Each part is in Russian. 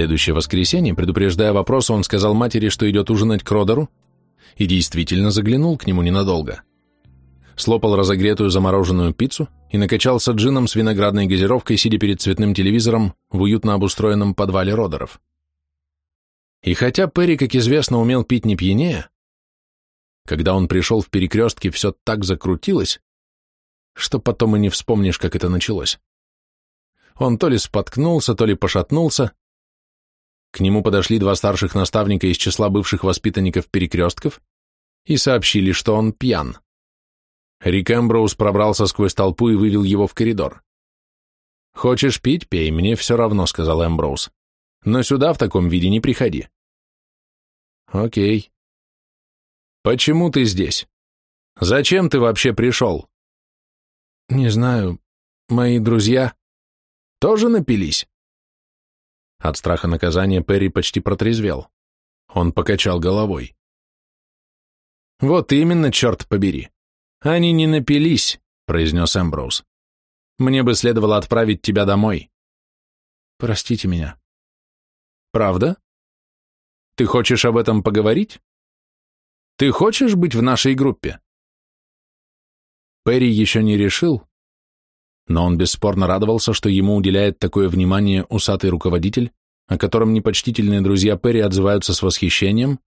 следующее воскресенье, предупреждая вопрос, он сказал матери, что идет ужинать к Родеру, и действительно заглянул к нему ненадолго. Слопал разогретую замороженную пиццу и накачался джином с виноградной газировкой, сидя перед цветным телевизором в уютно обустроенном подвале Родеров. И хотя Перри, как известно, умел пить не пьянее, когда он пришел в перекрестке, все так закрутилось, что потом и не вспомнишь, как это началось. Он то ли споткнулся, то ли пошатнулся, к нему подошли два старших наставника из числа бывших воспитанников перекрестков и сообщили, что он пьян. Рик Эмброуз пробрался сквозь толпу и вывел его в коридор. «Хочешь пить? Пей, мне все равно», — сказал Эмброуз. «Но сюда в таком виде не приходи». «Окей». «Почему ты здесь? Зачем ты вообще пришел?» «Не знаю. Мои друзья...» «Тоже напились?» От страха наказания Перри почти протрезвел. Он покачал головой. «Вот именно, черт побери! Они не напились!» — произнес Эмброуз. «Мне бы следовало отправить тебя домой». «Простите меня». «Правда? Ты хочешь об этом поговорить? Ты хочешь быть в нашей группе?» Перри еще не решил, но он бесспорно радовался, что ему уделяет такое внимание усатый руководитель, о котором непочтительные друзья Перри отзываются с восхищением,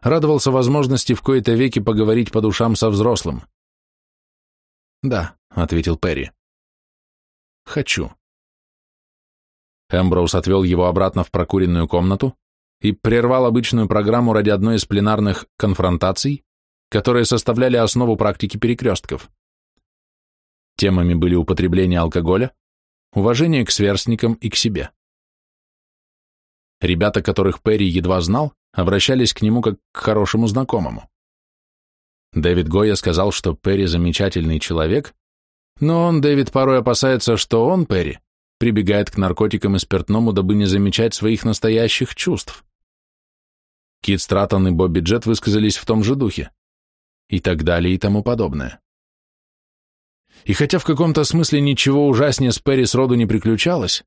радовался возможности в кои-то веки поговорить по душам со взрослым. «Да», — ответил Перри. «Хочу». Эмброуз отвел его обратно в прокуренную комнату и прервал обычную программу ради одной из пленарных «конфронтаций», которые составляли основу практики перекрестков. Темами были употребление алкоголя, уважение к сверстникам и к себе. Ребята, которых Перри едва знал, обращались к нему как к хорошему знакомому. Дэвид Гоя сказал, что Перри замечательный человек, но он, Дэвид, порой опасается, что он, Перри, прибегает к наркотикам и спиртному, дабы не замечать своих настоящих чувств. Кит Стратон и Бобби Джет высказались в том же духе. И так далее и тому подобное и хотя в каком-то смысле ничего ужаснее с Перри сроду не приключалось,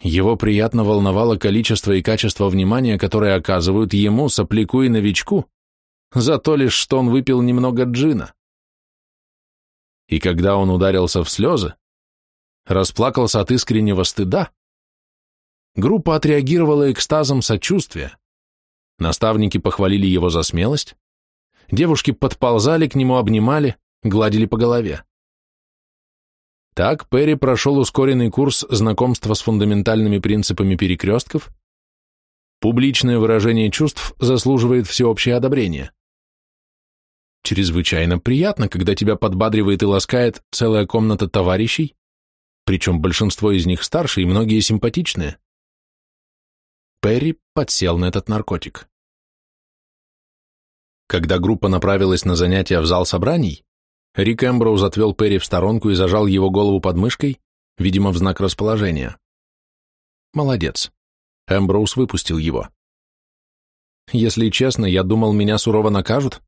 его приятно волновало количество и качество внимания, которое оказывают ему, сопляку и новичку, за то лишь, что он выпил немного джина. И когда он ударился в слезы, расплакался от искреннего стыда, группа отреагировала экстазом сочувствия, наставники похвалили его за смелость, девушки подползали к нему, обнимали, гладили по голове. Так Перри прошел ускоренный курс знакомства с фундаментальными принципами перекрестков. Публичное выражение чувств заслуживает всеобщее одобрение. Чрезвычайно приятно, когда тебя подбадривает и ласкает целая комната товарищей, причем большинство из них старше и многие симпатичные. Перри подсел на этот наркотик. Когда группа направилась на занятия в зал собраний, Рик Эмброуз отвел Перри в сторонку и зажал его голову подмышкой, видимо, в знак расположения. Молодец. Эмброуз выпустил его. Если честно, я думал, меня сурово накажут.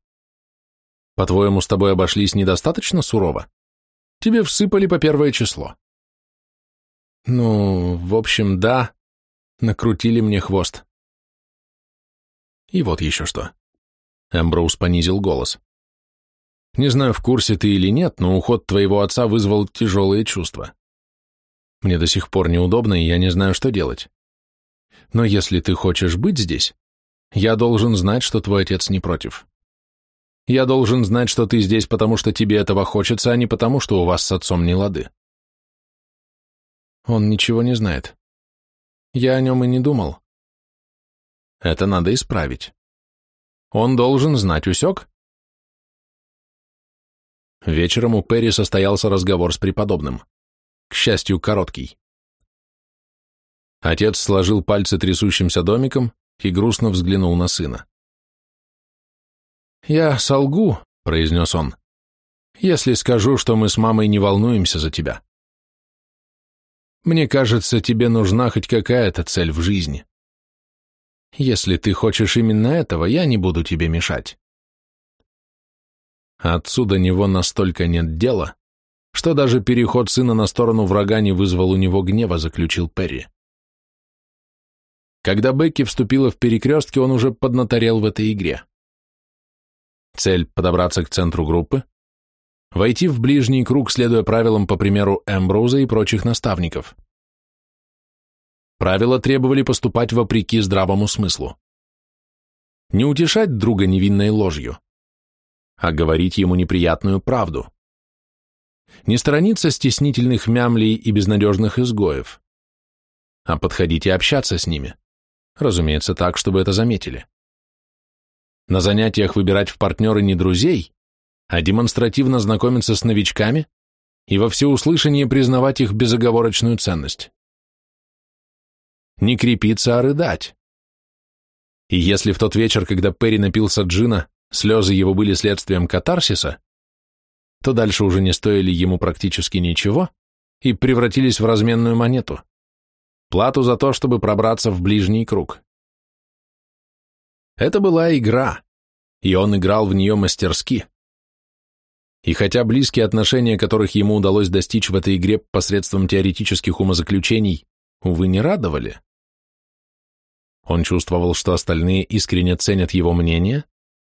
По-твоему, с тобой обошлись недостаточно сурово? Тебе всыпали по первое число. Ну, в общем, да, накрутили мне хвост. И вот еще что. Эмброуз понизил голос. Не знаю, в курсе ты или нет, но уход твоего отца вызвал тяжелые чувства. Мне до сих пор неудобно, и я не знаю, что делать. Но если ты хочешь быть здесь, я должен знать, что твой отец не против. Я должен знать, что ты здесь, потому что тебе этого хочется, а не потому, что у вас с отцом не лады. Он ничего не знает. Я о нем и не думал. Это надо исправить. Он должен знать, усек? Вечером у Перри состоялся разговор с преподобным. К счастью, короткий. Отец сложил пальцы трясущимся домиком и грустно взглянул на сына. «Я солгу», — произнес он, — «если скажу, что мы с мамой не волнуемся за тебя. Мне кажется, тебе нужна хоть какая-то цель в жизни. Если ты хочешь именно этого, я не буду тебе мешать». Отсюда него настолько нет дела, что даже переход сына на сторону врага не вызвал у него гнева, заключил Перри. Когда Бекки вступила в перекрестки, он уже поднаторел в этой игре. Цель – подобраться к центру группы, войти в ближний круг, следуя правилам по примеру Эмброуза и прочих наставников. Правила требовали поступать вопреки здравому смыслу. Не утешать друга невинной ложью, а говорить ему неприятную правду. Не сторониться стеснительных мямлей и безнадежных изгоев, а подходить и общаться с ними. Разумеется, так, чтобы это заметили. На занятиях выбирать в партнеры не друзей, а демонстративно знакомиться с новичками и во всеуслышание признавать их безоговорочную ценность. Не крепиться, а рыдать. И если в тот вечер, когда Перри напился джина, Слезы его были следствием катарсиса, то дальше уже не стоили ему практически ничего и превратились в разменную монету, плату за то, чтобы пробраться в ближний круг. Это была игра, и он играл в нее мастерски. И хотя близкие отношения, которых ему удалось достичь в этой игре посредством теоретических умозаключений, увы, не радовали, он чувствовал, что остальные искренне ценят его мнение,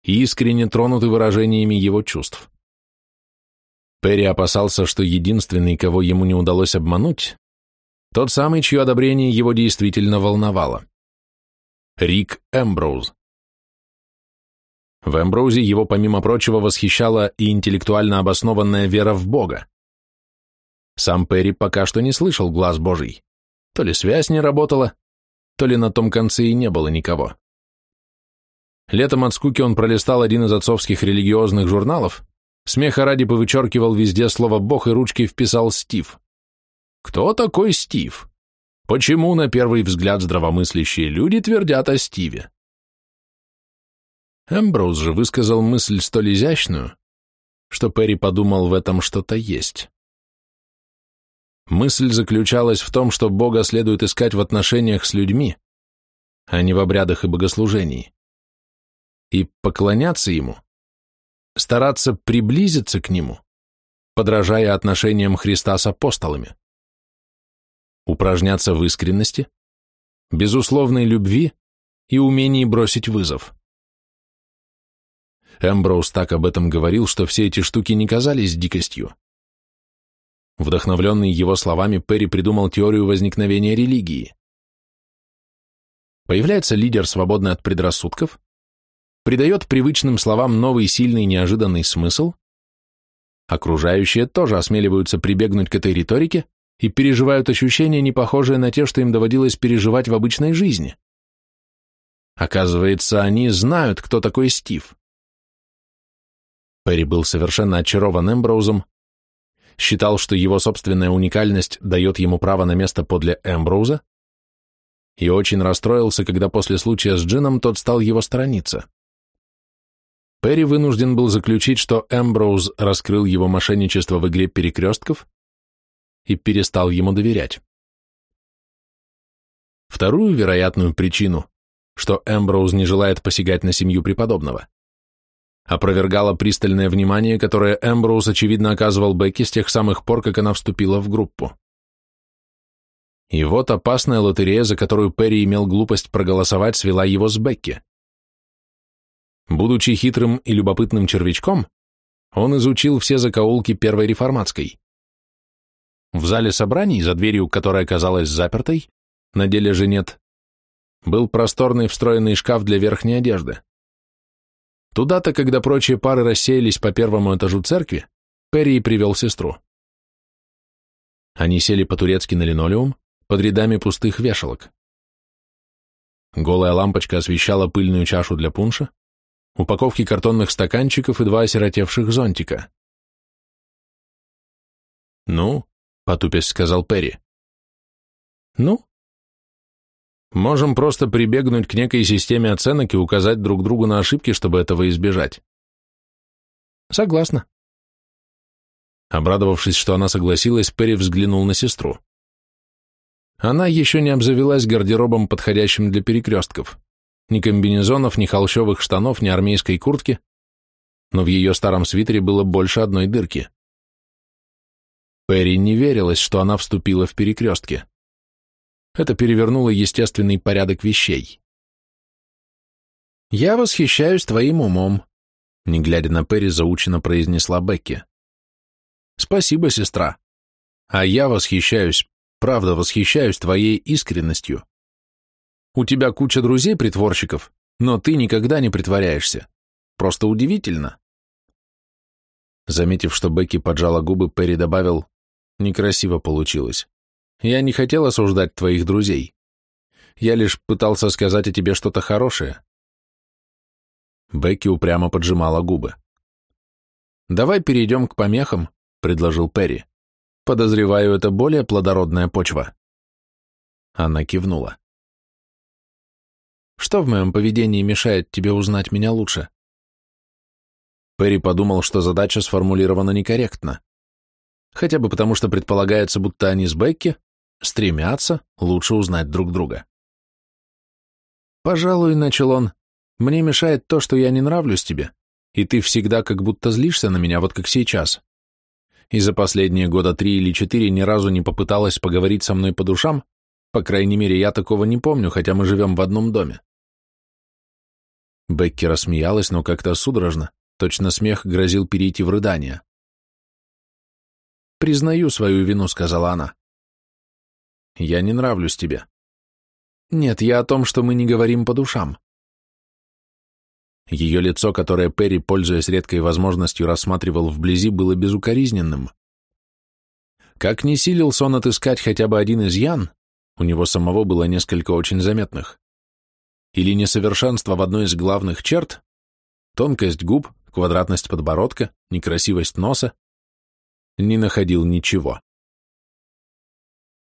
и искренне тронуты выражениями его чувств. Перри опасался, что единственный, кого ему не удалось обмануть, тот самый, чье одобрение его действительно волновало. Рик Эмброуз. В Эмброузе его, помимо прочего, восхищала и интеллектуально обоснованная вера в Бога. Сам Перри пока что не слышал глаз Божий. То ли связь не работала, то ли на том конце и не было никого. Летом от скуки он пролистал один из отцовских религиозных журналов, смеха ради повычеркивал везде слово «бог» и ручки вписал «Стив». Кто такой Стив? Почему на первый взгляд здравомыслящие люди твердят о Стиве? Эмброуз же высказал мысль столь изящную, что Перри подумал, в этом что-то есть. Мысль заключалась в том, что Бога следует искать в отношениях с людьми, а не в обрядах и богослужениях и поклоняться Ему, стараться приблизиться к Нему, подражая отношениям Христа с апостолами, упражняться в искренности, безусловной любви и умении бросить вызов. Эмброуз так об этом говорил, что все эти штуки не казались дикостью. Вдохновленный его словами, Перри придумал теорию возникновения религии. Появляется лидер, свободный от предрассудков, придает привычным словам новый сильный неожиданный смысл, окружающие тоже осмеливаются прибегнуть к этой риторике и переживают ощущения, не похожие на те, что им доводилось переживать в обычной жизни. Оказывается, они знают, кто такой Стив. Перри был совершенно очарован Эмброузом, считал, что его собственная уникальность дает ему право на место подле Эмброуза, и очень расстроился, когда после случая с Джином тот стал его сторониться. Перри вынужден был заключить, что Эмброуз раскрыл его мошенничество в игре перекрестков и перестал ему доверять. Вторую вероятную причину, что Эмброуз не желает посягать на семью преподобного, опровергало пристальное внимание, которое Эмброуз, очевидно, оказывал Бекки с тех самых пор, как она вступила в группу. И вот опасная лотерея, за которую Перри имел глупость проголосовать, свела его с Бекки. Будучи хитрым и любопытным червячком, он изучил все закоулки Первой Реформатской. В зале собраний, за дверью, которая казалась запертой, на деле же нет, был просторный встроенный шкаф для верхней одежды. Туда-то, когда прочие пары рассеялись по первому этажу церкви, Перри привел сестру. Они сели по-турецки на линолеум, под рядами пустых вешалок. Голая лампочка освещала пыльную чашу для пунша, упаковки картонных стаканчиков и два осиротевших зонтика. «Ну?» — потупясь сказал Перри. «Ну?» «Можем просто прибегнуть к некой системе оценок и указать друг другу на ошибки, чтобы этого избежать». «Согласна». Обрадовавшись, что она согласилась, Перри взглянул на сестру. Она еще не обзавелась гардеробом, подходящим для перекрестков ни комбинезонов, ни холщовых штанов, ни армейской куртки, но в ее старом свитере было больше одной дырки. Перри не верилось, что она вступила в перекрестки. Это перевернуло естественный порядок вещей. «Я восхищаюсь твоим умом», — не глядя на Перри, заучено произнесла Бекки. «Спасибо, сестра. А я восхищаюсь, правда восхищаюсь твоей искренностью. У тебя куча друзей-притворщиков, но ты никогда не притворяешься. Просто удивительно. Заметив, что Бекки поджала губы, Перри добавил, «Некрасиво получилось. Я не хотел осуждать твоих друзей. Я лишь пытался сказать о тебе что-то хорошее». Бекки упрямо поджимала губы. «Давай перейдем к помехам», — предложил Перри. «Подозреваю, это более плодородная почва». Она кивнула. Что в моем поведении мешает тебе узнать меня лучше? Перри подумал, что задача сформулирована некорректно. Хотя бы потому, что предполагается, будто они с Бекки стремятся лучше узнать друг друга. «Пожалуй, — начал он, — мне мешает то, что я не нравлюсь тебе, и ты всегда как будто злишься на меня, вот как сейчас. И за последние года три или четыре ни разу не попыталась поговорить со мной по душам, по крайней мере, я такого не помню, хотя мы живем в одном доме. Бекки рассмеялась, но как-то судорожно, точно смех грозил перейти в рыдание. «Признаю свою вину», — сказала она. «Я не нравлюсь тебе». «Нет, я о том, что мы не говорим по душам». Ее лицо, которое Перри, пользуясь редкой возможностью, рассматривал вблизи, было безукоризненным. Как не силился он отыскать хотя бы один изъян, у него самого было несколько очень заметных или несовершенство в одной из главных черт – тонкость губ, квадратность подбородка, некрасивость носа – не находил ничего.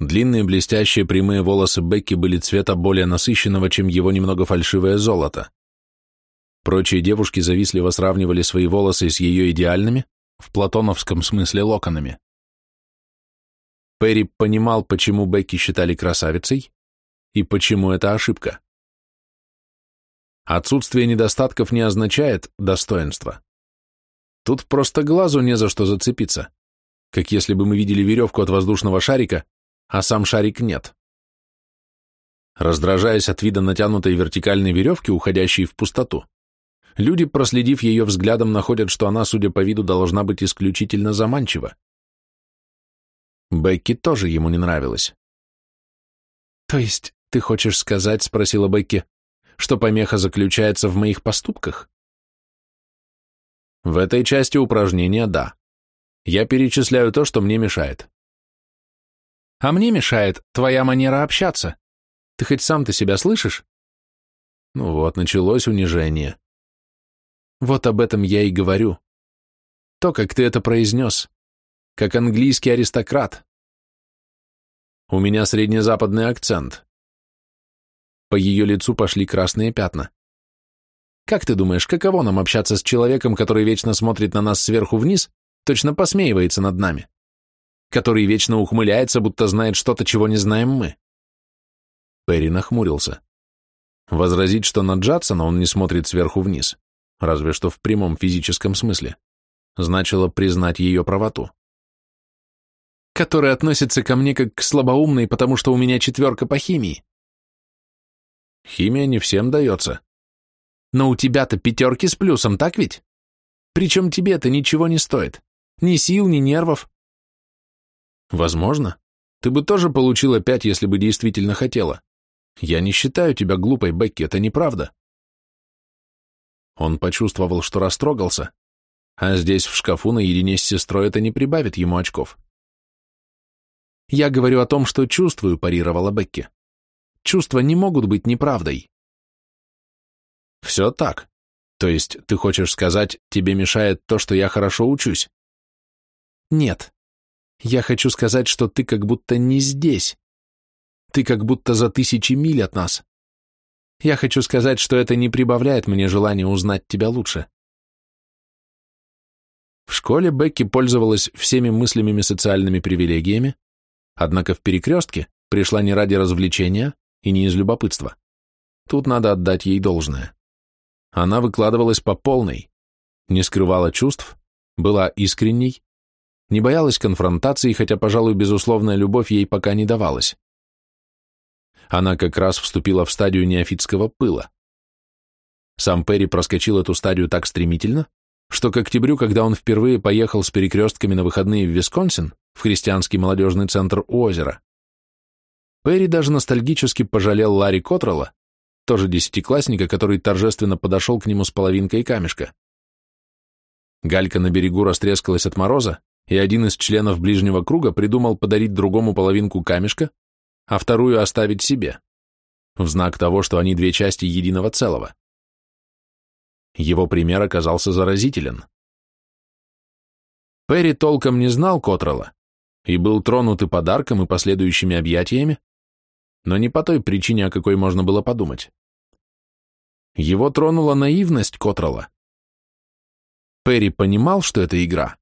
Длинные блестящие прямые волосы Бекки были цвета более насыщенного, чем его немного фальшивое золото. Прочие девушки завистливо сравнивали свои волосы с ее идеальными, в платоновском смысле локонами. Перри понимал, почему Бекки считали красавицей и почему это ошибка. Отсутствие недостатков не означает достоинство. Тут просто глазу не за что зацепиться, как если бы мы видели веревку от воздушного шарика, а сам шарик нет. Раздражаясь от вида натянутой вертикальной веревки, уходящей в пустоту, люди, проследив ее взглядом, находят, что она, судя по виду, должна быть исключительно заманчива. Бекки тоже ему не нравилось. «То есть ты хочешь сказать, — спросила Бекки, что помеха заключается в моих поступках? В этой части упражнения да. Я перечисляю то, что мне мешает. А мне мешает твоя манера общаться. Ты хоть сам-то себя слышишь? Ну вот, началось унижение. Вот об этом я и говорю. То, как ты это произнес. Как английский аристократ. У меня среднезападный акцент. По ее лицу пошли красные пятна. Как ты думаешь, каково нам общаться с человеком, который вечно смотрит на нас сверху вниз, точно посмеивается над нами? Который вечно ухмыляется, будто знает что-то, чего не знаем мы? Перри нахмурился. Возразить, что на Джадсона он не смотрит сверху вниз, разве что в прямом физическом смысле, значило признать ее правоту. Который относится ко мне как к слабоумной, потому что у меня четверка по химии. Химия не всем дается. Но у тебя-то пятерки с плюсом, так ведь? Причем тебе это ничего не стоит. Ни сил, ни нервов. Возможно. Ты бы тоже получила пять, если бы действительно хотела. Я не считаю тебя глупой, Бекки, это неправда. Он почувствовал, что растрогался, а здесь в шкафу наедине с сестрой это не прибавит ему очков. Я говорю о том, что чувствую, парировала Бекки. Чувства не могут быть неправдой. Все так. То есть ты хочешь сказать, тебе мешает то, что я хорошо учусь? Нет. Я хочу сказать, что ты как будто не здесь. Ты как будто за тысячи миль от нас. Я хочу сказать, что это не прибавляет мне желания узнать тебя лучше. В школе Бекки пользовалась всеми мыслимыми социальными привилегиями, однако в перекрестке пришла не ради развлечения, и не из любопытства. Тут надо отдать ей должное. Она выкладывалась по полной, не скрывала чувств, была искренней, не боялась конфронтации, хотя, пожалуй, безусловная любовь ей пока не давалась. Она как раз вступила в стадию неофитского пыла. Сам Перри проскочил эту стадию так стремительно, что к октябрю, когда он впервые поехал с перекрестками на выходные в Висконсин, в христианский молодежный центр у озера, Перри даже ностальгически пожалел Ларри Котрелла, тоже десятиклассника, который торжественно подошел к нему с половинкой камешка. Галька на берегу растрескалась от мороза, и один из членов ближнего круга придумал подарить другому половинку камешка, а вторую оставить себе, в знак того, что они две части единого целого. Его пример оказался заразителен. Перри толком не знал Котрелла и был тронут и подарком, и последующими объятиями, но не по той причине, о какой можно было подумать. Его тронула наивность Котрелла. Перри понимал, что это игра,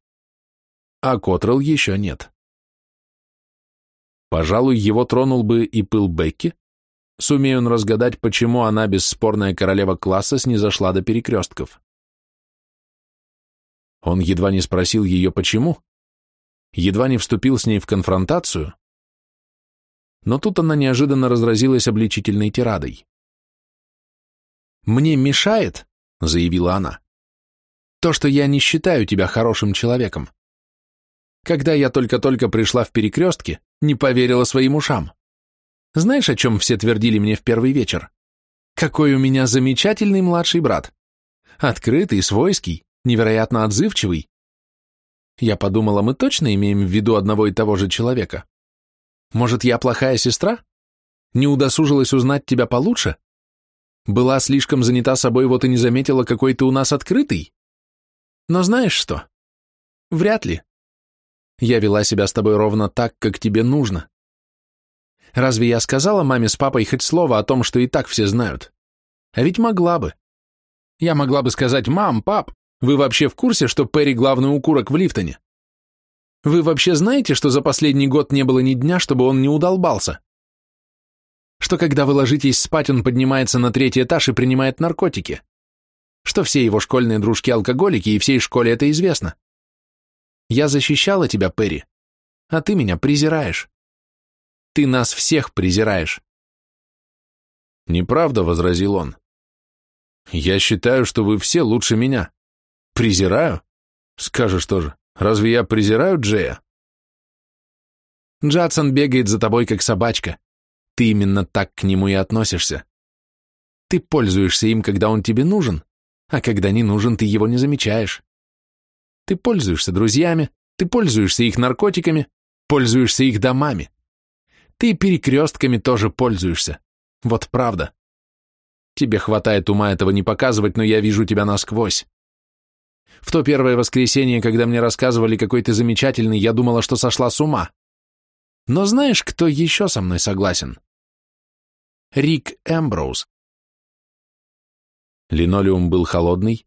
а Котрелл еще нет. Пожалуй, его тронул бы и пыл Бекки, сумея он разгадать, почему она, бесспорная королева класса, снизошла до перекрестков. Он едва не спросил ее, почему, едва не вступил с ней в конфронтацию, но тут она неожиданно разразилась обличительной тирадой. «Мне мешает», — заявила она, — «то, что я не считаю тебя хорошим человеком. Когда я только-только пришла в перекрестке, не поверила своим ушам. Знаешь, о чем все твердили мне в первый вечер? Какой у меня замечательный младший брат. Открытый, свойский, невероятно отзывчивый. Я подумала, мы точно имеем в виду одного и того же человека. Может, я плохая сестра? Не удосужилась узнать тебя получше? Была слишком занята собой, вот и не заметила, какой ты у нас открытый. Но знаешь что? Вряд ли. Я вела себя с тобой ровно так, как тебе нужно. Разве я сказала маме с папой хоть слово о том, что и так все знают? А ведь могла бы. Я могла бы сказать, мам, пап, вы вообще в курсе, что Перри главный укурок в Лифтоне? Вы вообще знаете, что за последний год не было ни дня, чтобы он не удолбался? Что когда вы ложитесь спать, он поднимается на третий этаж и принимает наркотики? Что все его школьные дружки алкоголики, и всей школе это известно? Я защищала тебя, Перри, а ты меня презираешь. Ты нас всех презираешь. Неправда, — возразил он. Я считаю, что вы все лучше меня. Презираю? Скажешь тоже. Разве я презираю Джея? Джадсон бегает за тобой, как собачка. Ты именно так к нему и относишься. Ты пользуешься им, когда он тебе нужен, а когда не нужен, ты его не замечаешь. Ты пользуешься друзьями, ты пользуешься их наркотиками, пользуешься их домами. Ты перекрестками тоже пользуешься. Вот правда. Тебе хватает ума этого не показывать, но я вижу тебя насквозь. В то первое воскресенье, когда мне рассказывали, какой ты замечательный, я думала, что сошла с ума. Но знаешь, кто еще со мной согласен? Рик Эмброуз. Линолеум был холодный,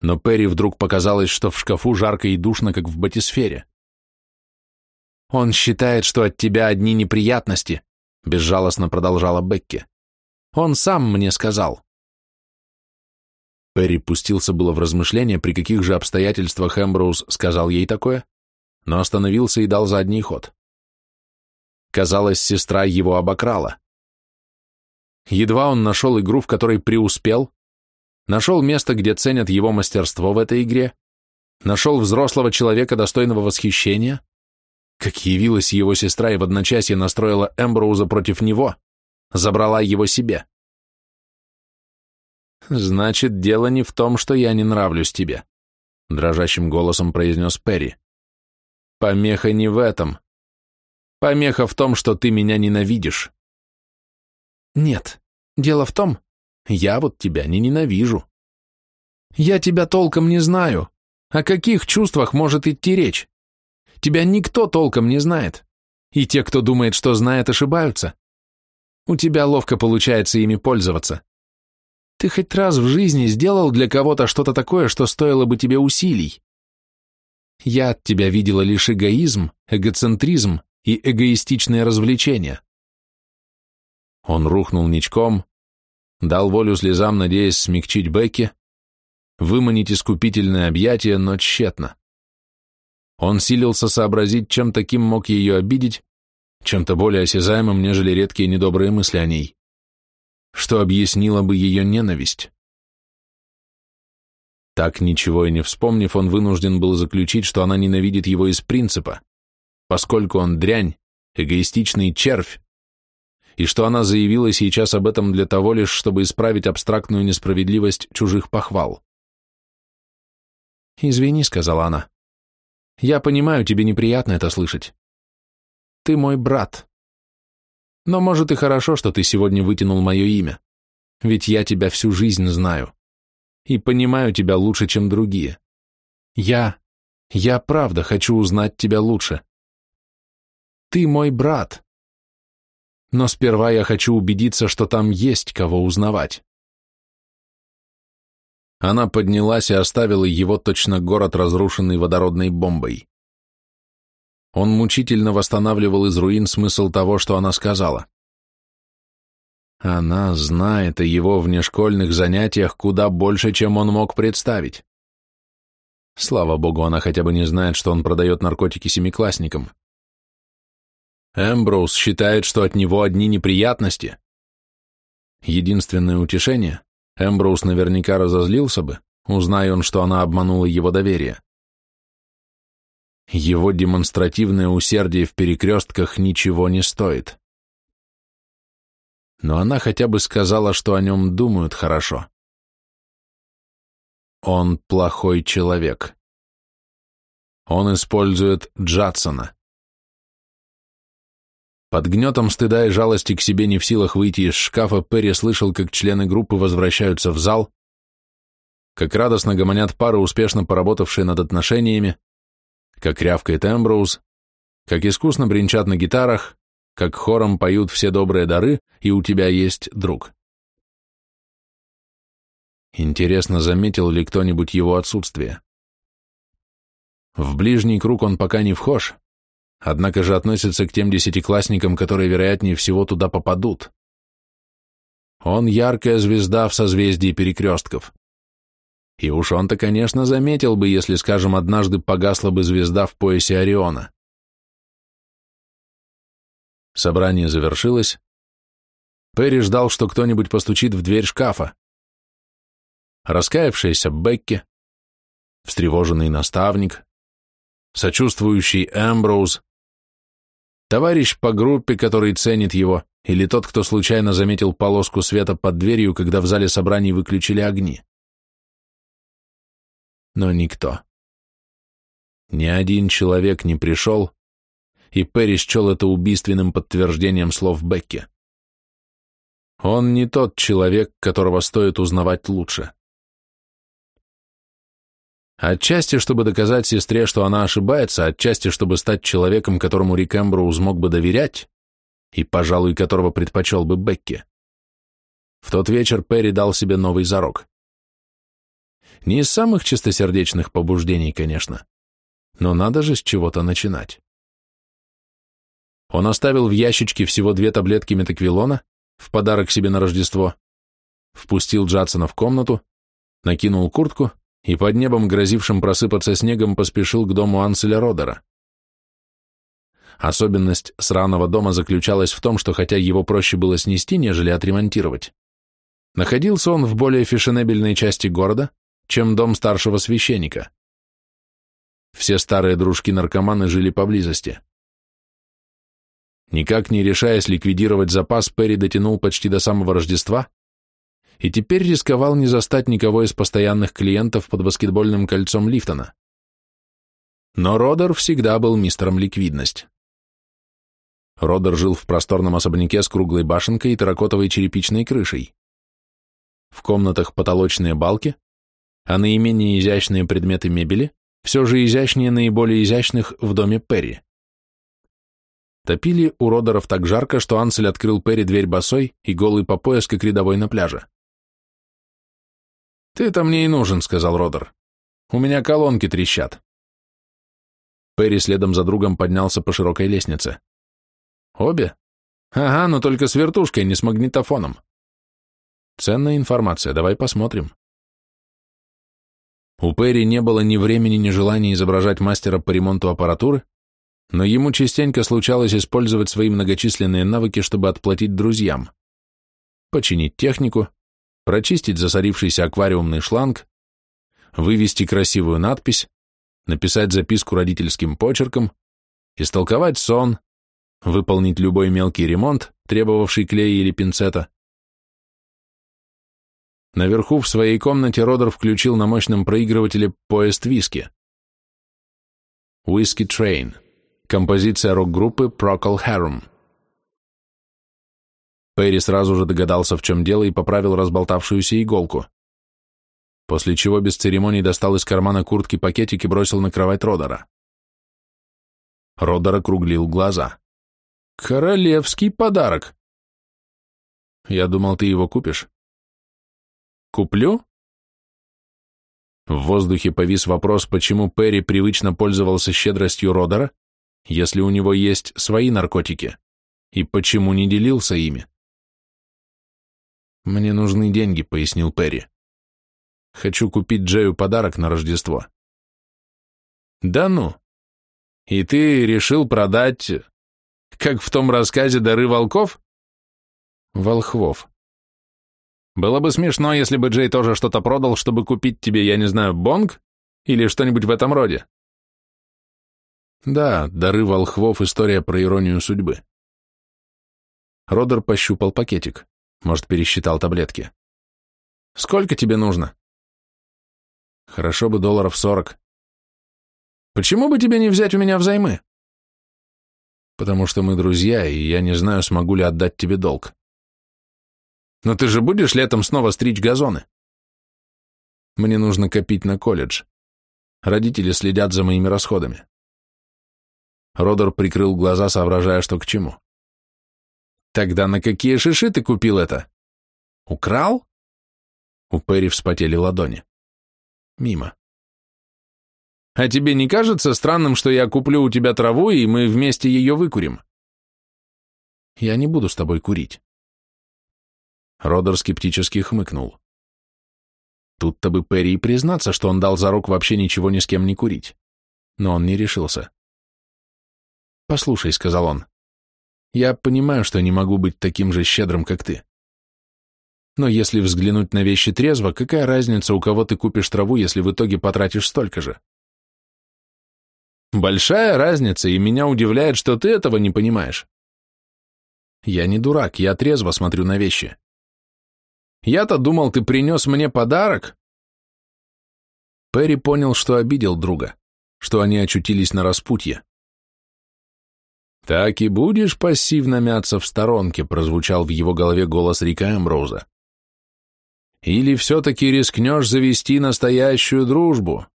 но Перри вдруг показалось, что в шкафу жарко и душно, как в батисфере. «Он считает, что от тебя одни неприятности», — безжалостно продолжала Бекки. «Он сам мне сказал». Перри пустился было в размышления, при каких же обстоятельствах Эмброуз сказал ей такое, но остановился и дал задний ход. Казалось, сестра его обокрала. Едва он нашел игру, в которой преуспел, нашел место, где ценят его мастерство в этой игре, нашел взрослого человека, достойного восхищения, как явилась его сестра и в одночасье настроила Эмброуза против него, забрала его себе. «Значит, дело не в том, что я не нравлюсь тебе», — дрожащим голосом произнес Перри. «Помеха не в этом. Помеха в том, что ты меня ненавидишь». «Нет, дело в том, я вот тебя не ненавижу. Я тебя толком не знаю. О каких чувствах может идти речь? Тебя никто толком не знает. И те, кто думает, что знает, ошибаются. У тебя ловко получается ими пользоваться. Ты хоть раз в жизни сделал для кого-то что-то такое, что стоило бы тебе усилий? Я от тебя видела лишь эгоизм, эгоцентризм и эгоистичное развлечение. Он рухнул ничком, дал волю слезам, надеясь смягчить Бекки, выманить искупительное объятие, но тщетно. Он силился сообразить, чем таким мог ее обидеть, чем-то более осязаемым, нежели редкие недобрые мысли о ней что объяснило бы ее ненависть. Так ничего и не вспомнив, он вынужден был заключить, что она ненавидит его из принципа, поскольку он дрянь, эгоистичный червь, и что она заявила сейчас об этом для того лишь, чтобы исправить абстрактную несправедливость чужих похвал. «Извини», — сказала она, — «я понимаю, тебе неприятно это слышать. Ты мой брат». Но, может, и хорошо, что ты сегодня вытянул мое имя, ведь я тебя всю жизнь знаю и понимаю тебя лучше, чем другие. Я, я правда хочу узнать тебя лучше. Ты мой брат. Но сперва я хочу убедиться, что там есть кого узнавать. Она поднялась и оставила его точно город, разрушенный водородной бомбой. Он мучительно восстанавливал из руин смысл того, что она сказала. Она знает о его внешкольных занятиях куда больше, чем он мог представить. Слава богу, она хотя бы не знает, что он продает наркотики семиклассникам. Эмброуз считает, что от него одни неприятности. Единственное утешение — Эмброуз наверняка разозлился бы, узнай он, что она обманула его доверие. Его демонстративное усердие в перекрестках ничего не стоит. Но она хотя бы сказала, что о нем думают хорошо. Он плохой человек. Он использует Джадсона. Под гнетом стыда и жалости к себе не в силах выйти из шкафа, Перри слышал, как члены группы возвращаются в зал, как радостно гомонят пары, успешно поработавшие над отношениями, как рявкает Эмброуз, как искусно бренчат на гитарах, как хором поют все добрые дары, и у тебя есть друг. Интересно, заметил ли кто-нибудь его отсутствие. В ближний круг он пока не вхож, однако же относится к тем десятиклассникам, которые, вероятнее всего, туда попадут. Он яркая звезда в созвездии перекрестков. И уж он-то, конечно, заметил бы, если, скажем, однажды погасла бы звезда в поясе Ориона. Собрание завершилось. Перри ждал, что кто-нибудь постучит в дверь шкафа. Раскаявшаяся Бекки, встревоженный наставник, сочувствующий Эмброуз, товарищ по группе, который ценит его, или тот, кто случайно заметил полоску света под дверью, когда в зале собраний выключили огни но никто. Ни один человек не пришел, и Перри счел это убийственным подтверждением слов Бекки. Он не тот человек, которого стоит узнавать лучше. Отчасти, чтобы доказать сестре, что она ошибается, отчасти, чтобы стать человеком, которому Рик Эмброуз мог бы доверять, и, пожалуй, которого предпочел бы Бекки. В тот вечер Перри дал себе новый зарок. Не из самых чистосердечных побуждений, конечно, но надо же с чего-то начинать. Он оставил в ящичке всего две таблетки метаквилона в подарок себе на Рождество, впустил Джадсона в комнату, накинул куртку и под небом, грозившим просыпаться снегом, поспешил к дому Анселя Родера. Особенность сраного дома заключалась в том, что хотя его проще было снести, нежели отремонтировать, находился он в более фешенебельной части города, чем дом старшего священника. Все старые дружки-наркоманы жили поблизости. Никак не решаясь ликвидировать запас, Перри дотянул почти до самого Рождества и теперь рисковал не застать никого из постоянных клиентов под баскетбольным кольцом Лифтона. Но Родер всегда был мистером ликвидность. Родер жил в просторном особняке с круглой башенкой и таракотовой черепичной крышей. В комнатах потолочные балки, а наименее изящные предметы мебели все же изящнее наиболее изящных в доме Перри. Топили у Родеров так жарко, что Ансель открыл Перри дверь босой и голый по пояс, как рядовой на пляже. «Ты-то мне и нужен», — сказал Родер. «У меня колонки трещат». Перри следом за другом поднялся по широкой лестнице. «Обе?» «Ага, но только с вертушкой, не с магнитофоном». «Ценная информация, давай посмотрим». У Перри не было ни времени, ни желания изображать мастера по ремонту аппаратуры, но ему частенько случалось использовать свои многочисленные навыки, чтобы отплатить друзьям. Починить технику, прочистить засорившийся аквариумный шланг, вывести красивую надпись, написать записку родительским почерком, истолковать сон, выполнить любой мелкий ремонт, требовавший клея или пинцета, Наверху в своей комнате Родер включил на мощном проигрывателе поезд виски. Whiskey Train. Композиция рок-группы Procol Harum. Перри сразу же догадался, в чем дело, и поправил разболтавшуюся иголку. После чего без церемоний достал из кармана куртки пакетик и бросил на кровать Родера. Родер округлил глаза. «Королевский подарок!» «Я думал, ты его купишь». Куплю? В воздухе повис вопрос, почему Перри привычно пользовался щедростью Родера, если у него есть свои наркотики, и почему не делился ими. «Мне нужны деньги», — пояснил Перри. «Хочу купить Джею подарок на Рождество». «Да ну! И ты решил продать, как в том рассказе, дары волков?» «Волхвов», было бы смешно, если бы Джей тоже что-то продал, чтобы купить тебе, я не знаю, бонг или что-нибудь в этом роде. Да, дары волхвов — история про иронию судьбы. Родер пощупал пакетик. Может, пересчитал таблетки. Сколько тебе нужно? Хорошо бы долларов сорок. Почему бы тебе не взять у меня взаймы? Потому что мы друзья, и я не знаю, смогу ли отдать тебе долг. Но ты же будешь летом снова стричь газоны? Мне нужно копить на колледж. Родители следят за моими расходами. Родор прикрыл глаза, соображая, что к чему. Тогда на какие шиши ты купил это? Украл? У Перри вспотели ладони. Мимо. А тебе не кажется странным, что я куплю у тебя траву, и мы вместе ее выкурим? Я не буду с тобой курить. Родер скептически хмыкнул. Тут-то бы Перри признаться, что он дал за зарок вообще ничего ни с кем не курить. Но он не решился. «Послушай», — сказал он, — «я понимаю, что не могу быть таким же щедрым, как ты. Но если взглянуть на вещи трезво, какая разница, у кого ты купишь траву, если в итоге потратишь столько же?» «Большая разница, и меня удивляет, что ты этого не понимаешь». «Я не дурак, я трезво смотрю на вещи. Я-то думал, ты принес мне подарок. Перри понял, что обидел друга, что они очутились на распутье. «Так и будешь пассивно мяться в сторонке», прозвучал в его голове голос Рика Эмброуза. «Или все-таки рискнешь завести настоящую дружбу?»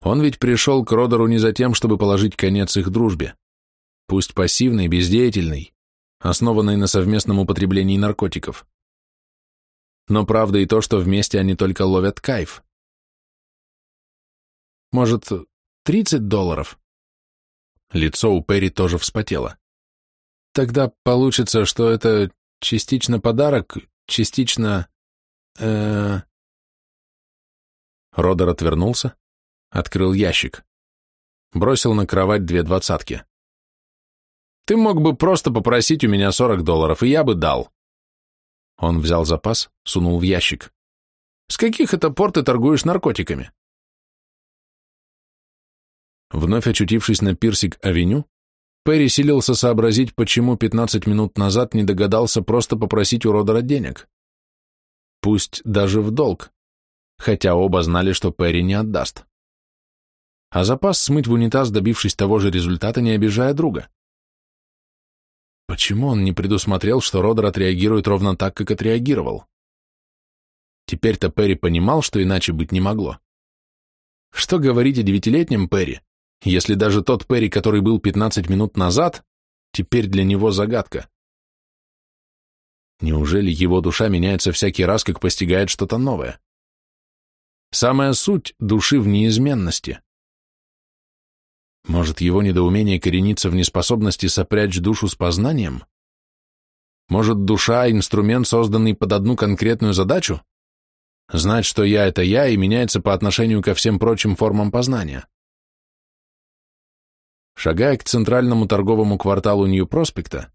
Он ведь пришел к Родеру не за тем, чтобы положить конец их дружбе, пусть пассивной, бездеятельной, основанной на совместном употреблении наркотиков. Но правда и то, что вместе они только ловят кайф. Может, 30 долларов? Лицо у Перри тоже вспотело. Тогда получится, что это частично подарок, частично... Э... Родер отвернулся, открыл ящик. Бросил на кровать две двадцатки. Ты мог бы просто попросить у меня 40 долларов, и я бы дал. Он взял запас, сунул в ящик. «С каких это пор ты торгуешь наркотиками?» Вновь очутившись на пирсик-авеню, Перри силился сообразить, почему 15 минут назад не догадался просто попросить у Родера денег. Пусть даже в долг, хотя оба знали, что Перри не отдаст. А запас смыть в унитаз, добившись того же результата, не обижая друга. Почему он не предусмотрел, что Родер отреагирует ровно так, как отреагировал? Теперь-то Перри понимал, что иначе быть не могло. Что говорить о девятилетнем Перри, если даже тот Перри, который был 15 минут назад, теперь для него загадка? Неужели его душа меняется всякий раз, как постигает что-то новое? Самая суть души в неизменности. Может, его недоумение коренится в неспособности сопрячь душу с познанием? Может, душа — инструмент, созданный под одну конкретную задачу? Знать, что я — это я, и меняется по отношению ко всем прочим формам познания. Шагая к центральному торговому кварталу Нью-Проспекта,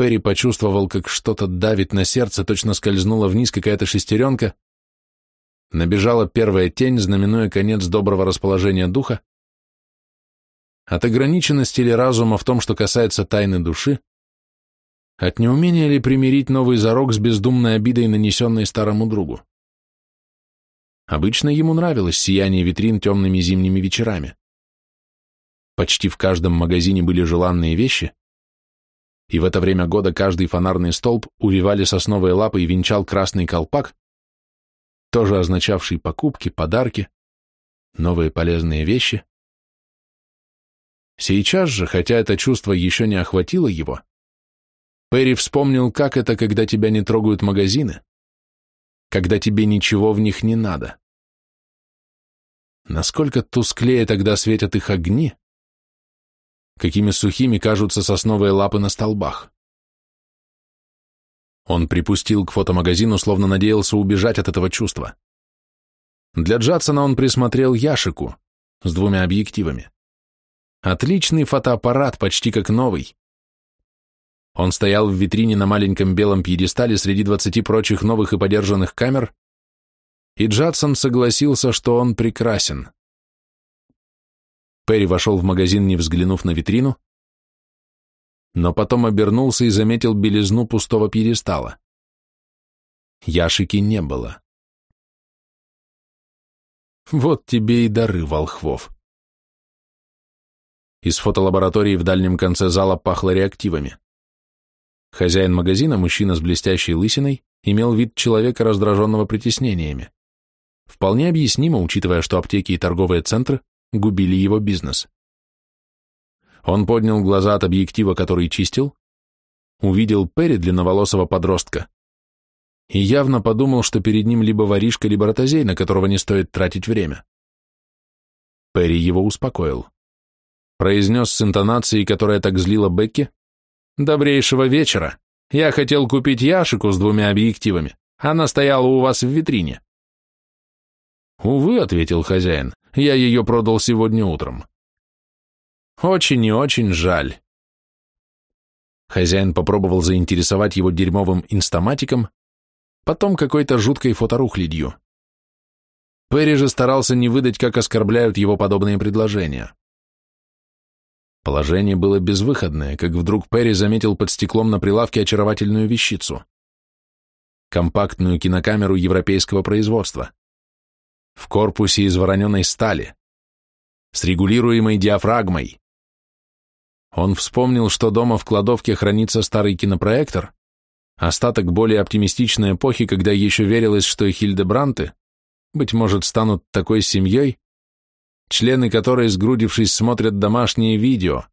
Перри почувствовал, как что-то давит на сердце, точно скользнула вниз какая-то шестеренка. Набежала первая тень, знаменуя конец доброго расположения духа, от ограниченности или разума в том, что касается тайны души, от неумения ли примирить новый зарок с бездумной обидой, нанесенной старому другу. Обычно ему нравилось сияние витрин темными зимними вечерами. Почти в каждом магазине были желанные вещи, и в это время года каждый фонарный столб увивали сосновые лапы и венчал красный колпак, тоже означавший покупки, подарки, новые полезные вещи, Сейчас же, хотя это чувство еще не охватило его, Перри вспомнил, как это, когда тебя не трогают магазины, когда тебе ничего в них не надо. Насколько тусклее тогда светят их огни, какими сухими кажутся сосновые лапы на столбах. Он припустил к фотомагазину, словно надеялся убежать от этого чувства. Для Джадсона он присмотрел Яшику с двумя объективами. Отличный фотоаппарат, почти как новый. Он стоял в витрине на маленьком белом пьедестале среди 20 прочих новых и подержанных камер, и Джадсон согласился, что он прекрасен. Перри вошел в магазин, не взглянув на витрину, но потом обернулся и заметил белизну пустого пьедестала. Яшики не было. «Вот тебе и дары волхвов», из фотолаборатории в дальнем конце зала пахло реактивами. Хозяин магазина, мужчина с блестящей лысиной, имел вид человека, раздраженного притеснениями. Вполне объяснимо, учитывая, что аптеки и торговые центры губили его бизнес. Он поднял глаза от объектива, который чистил, увидел Перри длинноволосого подростка и явно подумал, что перед ним либо воришка, либо ротозей, на которого не стоит тратить время. Перри его успокоил произнес с интонацией, которая так злила Бекки, «Добрейшего вечера. Я хотел купить Яшику с двумя объективами. Она стояла у вас в витрине». «Увы», — ответил хозяин, — «я ее продал сегодня утром». «Очень и очень жаль». Хозяин попробовал заинтересовать его дерьмовым инстаматиком, потом какой-то жуткой фоторухлядью. Перри же старался не выдать, как оскорбляют его подобные предложения. Положение было безвыходное, как вдруг Перри заметил под стеклом на прилавке очаровательную вещицу. Компактную кинокамеру европейского производства. В корпусе из вороненой стали. С регулируемой диафрагмой. Он вспомнил, что дома в кладовке хранится старый кинопроектор, остаток более оптимистичной эпохи, когда еще верилось, что и Хильдебранты, быть может, станут такой семьей, члены которой, сгрудившись, смотрят домашнее видео.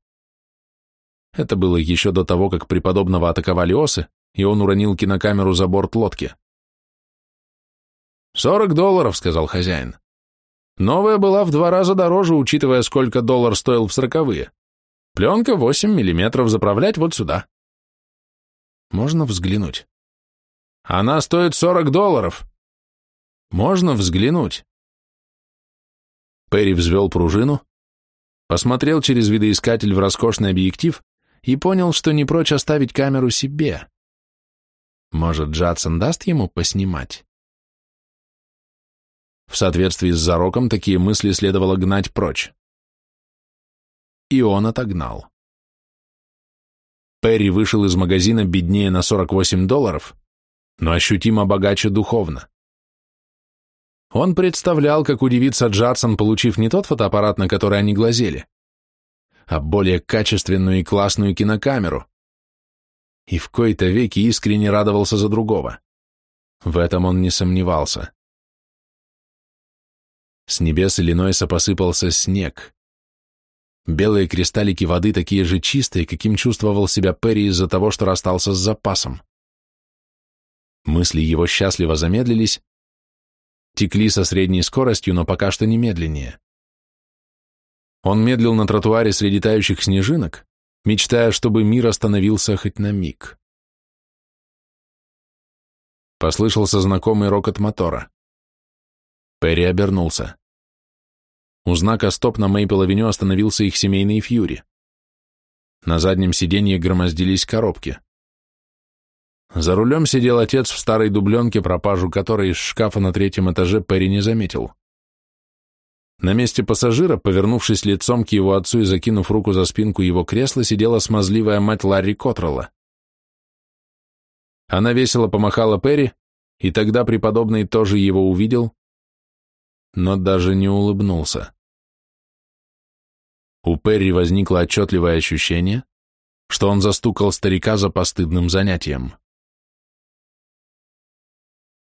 Это было еще до того, как преподобного атаковали осы, и он уронил кинокамеру за борт лодки. «Сорок долларов», — сказал хозяин. «Новая была в два раза дороже, учитывая, сколько доллар стоил в сороковые. Пленка восемь миллиметров заправлять вот сюда». «Можно взглянуть?» «Она стоит 40 долларов». «Можно взглянуть?» Перри взвел пружину, посмотрел через видоискатель в роскошный объектив и понял, что не прочь оставить камеру себе. Может, Джадсон даст ему поснимать? В соответствии с зароком такие мысли следовало гнать прочь. И он отогнал. Перри вышел из магазина беднее на 48 долларов, но ощутимо богаче духовно. Он представлял, как удивится Джарсон, получив не тот фотоаппарат, на который они глазели, а более качественную и классную кинокамеру. И в кои-то веки искренне радовался за другого. В этом он не сомневался. С небес Иллинойса посыпался снег. Белые кристаллики воды такие же чистые, каким чувствовал себя Перри из-за того, что расстался с запасом. Мысли его счастливо замедлились, текли со средней скоростью, но пока что не медленнее. Он медлил на тротуаре среди тающих снежинок, мечтая, чтобы мир остановился хоть на миг. Послышался знакомый рокот мотора. Перри обернулся. У знака «Стоп» на Мейпл-авеню остановился их семейный Фьюри. На заднем сиденье громоздились коробки. За рулем сидел отец в старой дубленке, пропажу которой из шкафа на третьем этаже Перри не заметил. На месте пассажира, повернувшись лицом к его отцу и закинув руку за спинку его кресла, сидела смазливая мать Ларри Котрелла. Она весело помахала Перри, и тогда преподобный тоже его увидел, но даже не улыбнулся. У Перри возникло отчетливое ощущение, что он застукал старика за постыдным занятием.